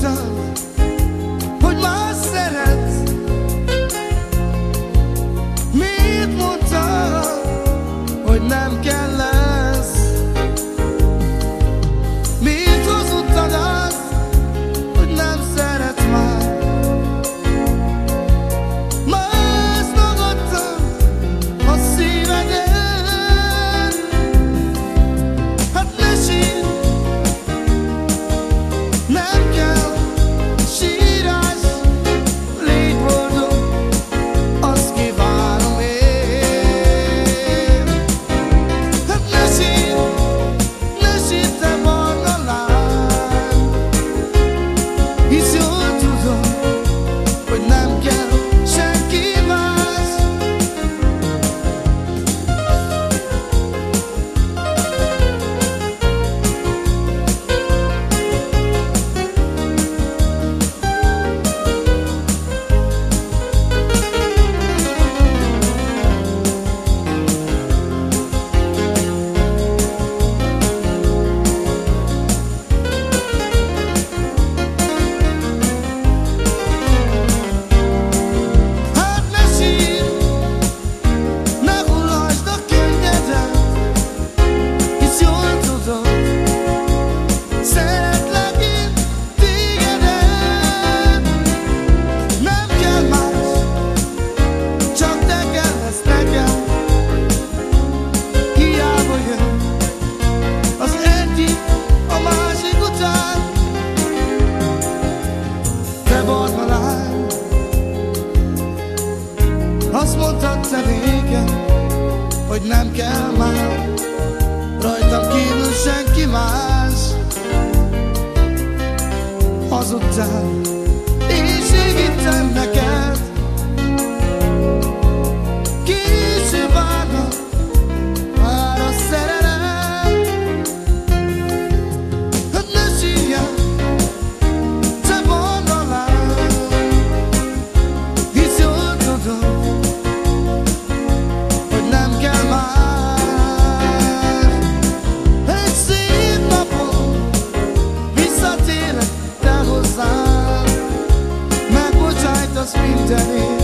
Jesus. persze vége, hogy nem kell már. Rajtam kívül senki más. Hazudtál, és így neked. Sweet been done